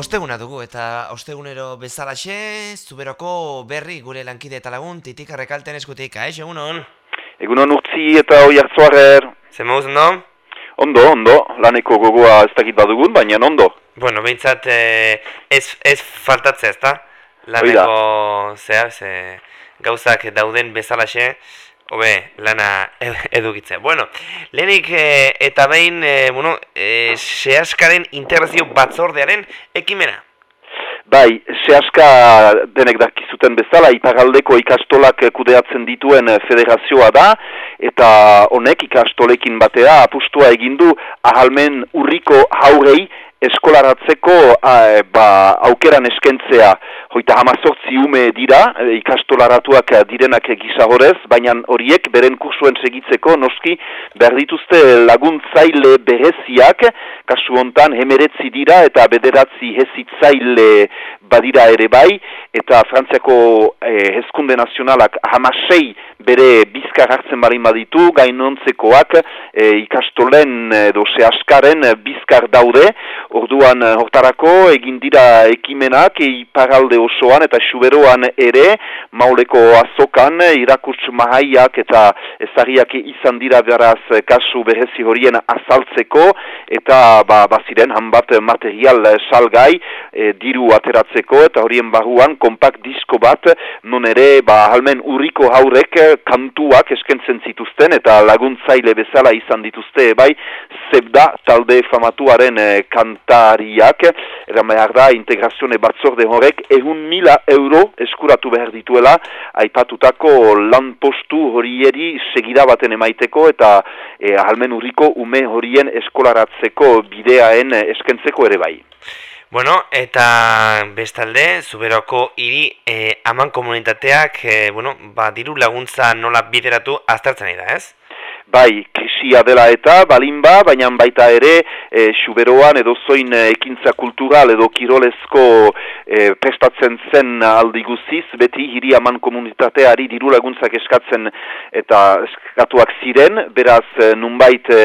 Osteguna dugu eta ostegunero bezalaxe, zuberoko berri gure lankide eta lagun titik arrekalten eskutik, eh, egunon? Egunon urtzi eta hoi hartzuarer. Zer mauz, ondo? Ondo, laneko gogoa ez dakit badugun, baina ondo. Bueno, behintzat eh, ez, ez faltatzea, ezta? Laneko, zea, ze, gauzak dauden bezalaxe, Hobe, lana edukitzea. Bueno, lehenik e, eta behin, e, bueno, e, sehaskaren integrazio batzordearen ekimena. Bai, sehaska denek dakizuten bezala, ipagaldeko ikastolak kudeatzen dituen federazioa da, eta honek ikastolekin batea apustua egindu ahalmen urriko haurei eskolaratzeko ba, aukeran eskentzea hoita hamazortzi ume dira e, ikastolaratuak direnak gizagorez, baina horiek beren kursuen segitzeko noski behar dituzte laguntzaile bereziak, kasu hontan hemeretzi dira eta bederatzi hezitzaile badira ere bai, eta Frantziako eh, hezkunde nazionalak hamasei bere bizkar hartzen barin baditu, gainontzekoak e, ikastolen edo sehaskaren bizkar daude, orduan hortarako egin dira ekimenak iparalde osoan eta suberoan ere, mauleko azokan irakurtz mahaiak eta ezariak izan dira beraz kasu behezi horien azaltzeko, eta ba, baziren hanbat material salgai e, diru ateratzeko, eta horien barruan kompak disko bat, non ere ba, halmen urriko haurek kantuak eskentzen zituzten eta laguntzaile bezala izan dituzte bai zebda talde famatuaren e, kantariak. Era behar da integrazione batzorde horrek ehun mila euro eskuratu behar dituela aipatutako lan postu horieri segida baten emaiteko eta e, ahalmen urriko ume horien eskolaratzeko bideaen eskentzeko ere bai. Bueno, eta bestalde, zuberoko hiri e, aman komunitateak, e, bueno, ba, diru laguntza nola bideratu aztertzen da, ez? Bai, krisia dela eta balinba, baina baita ere e, suberoan edo zoin e, ekintza kultural edo kirolezko e, prestatzen zen aldi guziz, beti hiri aman komunitateari diru laguntzak eskatzen eta eskatuak ziren, beraz nunbait e,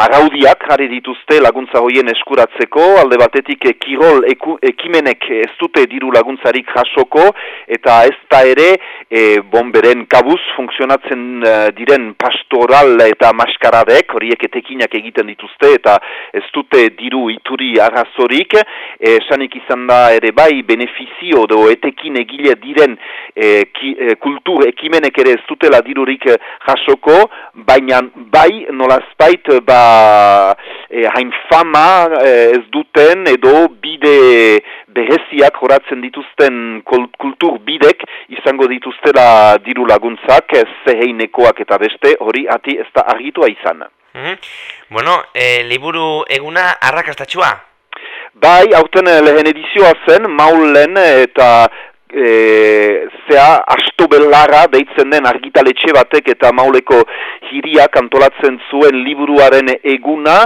araudiak jarri dituzte laguntza hoien eskuratzeko, alde batetik e, kirol eku, ekimenek ez dute diru laguntzarik jasoko, eta ez da ere e, bomberen kabuz funtzionatzen diren pastor oral eta maskaradek, horiek etekinak egiten dituzte, eta ez dute diru ituri arrazorik, esanik izan da ere bai benefizio do etekin egile diren e, ki, e, kultur ekimenek ere ez dutela dirurik jasoko, baina bai nolazpait ba e, hain fama e, ez duten edo bide beheziak horatzen dituzten kultur bidek izango dituztela diru laguntzak, zeheinekoak eta beste, hori ati ez da argitua izan. Mm Bueno, e, liburu eguna arrakastatxua? Bai, hauten lehen edizioa zen, maulen eta e, zea astobellara deitzen den argitaletxe batek eta mauleko hiriak antolatzen zuen liburuaren eguna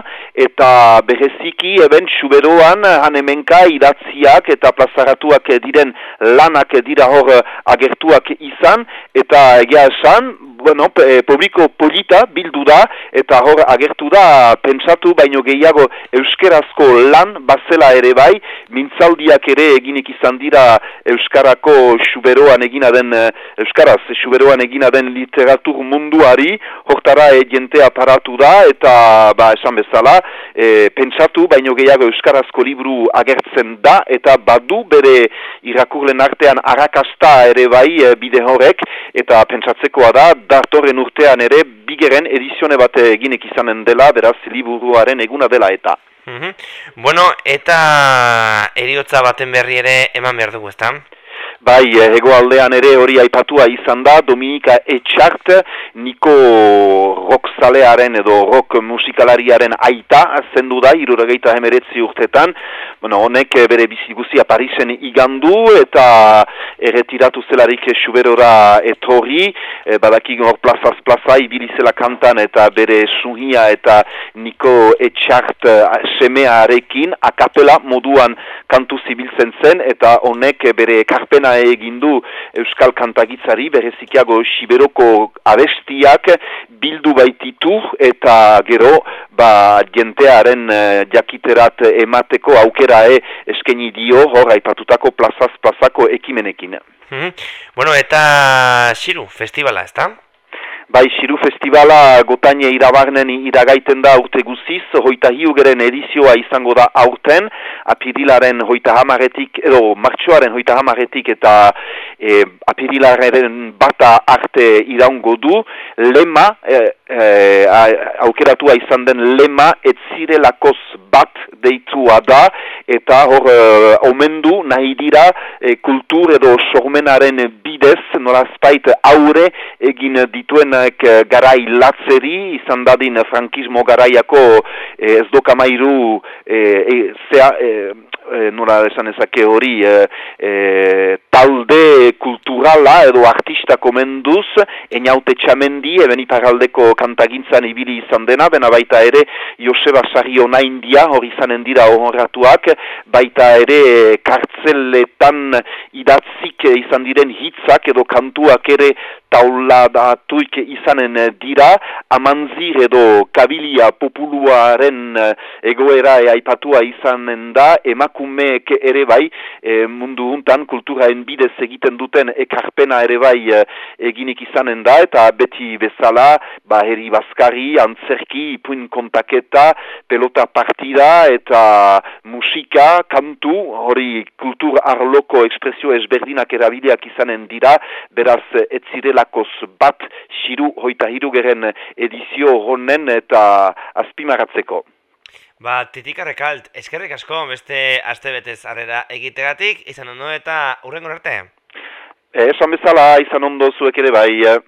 eta bereziki eben suberoan hanemenka idatziak eta plazaratuak diren lanak dira hor agertuak izan eta egia esan bueno, e, publiko polita bildu da eta hor agertu da pentsatu baino gehiago euskerazko lan bazela ere bai, mintzaldiak ere eginik izan dira euskarako suberoan egina den e, euskaraz, suberoan egina den literatur munduari hortara e, jentea paratu da eta ba esan bezala e, pentsatu baino gehiago euskarazko libru agertzen da eta badu bere irakurlen artean arrakasta ere bai e, bide horrek eta pentsatzekoa da datorren urtean ere bigeren edizione bat eginek izanen dela, beraz liburuaren eguna dela eta. Mm Bueno, eta eriotza baten berri ere eman behar dugu, ezta? Bai, egoaldean ere hori aipatua izan da, Dominika Etxart, niko rock zalearen edo rock musikalariaren aita, zendu da, irurageita hemeretzi urtetan, bueno, honek bere biziguzia Parisen igandu, eta erretiratu zelarik suberora etorri, e, badakik hor plazaz plaza, ibilizela kantan, eta bere suhia eta niko Etxart semearekin, akapela moduan kantu zibiltzen zen, eta honek bere karpena egin du Euskal Kantagitzari, berezikiago Siberoko abestiak bildu baititu eta gero ba jentearen jakiterat emateko aukera e eskeni dio hor aipatutako plazaz plazako ekimenekin. Mm Bueno, eta Xiru, festivala, ez da? Bai, Xiru Festivala gotaine irabarnen iragaiten da urte guziz, hoita hiugeren edizioa izango da aurten, apirilaren hoita hamaretik, edo martxoaren hoita hamaretik eta e, apirilaren bata arte iraungo du, lema, e, e, aukeratua izan den lema, etzirelakoz bat deitua da, eta hor e, omendu nahi dira e, kultur edo sormenaren bidez, nolazpait aure egin dituen Eh, garai latzeri, izan dadin frankismo garaiako eh, ez dokamairu eh, eh, e, nola esan ezake hori e, talde kulturala edo artista komenduz eniaute txamendi eben iparaldeko kantagintzan ibili izan dena bena baita ere Joseba Sarriona India hori izanen dira honratuak baita ere kartzeletan idatzik izan diren hitzak edo kantuak ere taula datuik izanen dira. Amanzir edo kabilia populuaren egoera aipatua izanen da. Emak emakumeek ere bai e, mundu untan kulturaen bidez egiten duten ekarpena ere bai e, eginik izanen da. Eta beti bezala ba herri baskari, antzerki, ipuin kontaketa, pelota partida eta musika, kantu, hori kultur arloko ekspresio ezberdinak erabideak izanen dira, beraz etzirelakoz bat xiru hoita hirugeren edizio honen eta azpimaratzeko. Ba, titikarrek alt, eskerrik asko beste aste betez arrera egitegatik, izan ondo eta urrengo arte. Esan bezala, izan ondo zuek ere bai.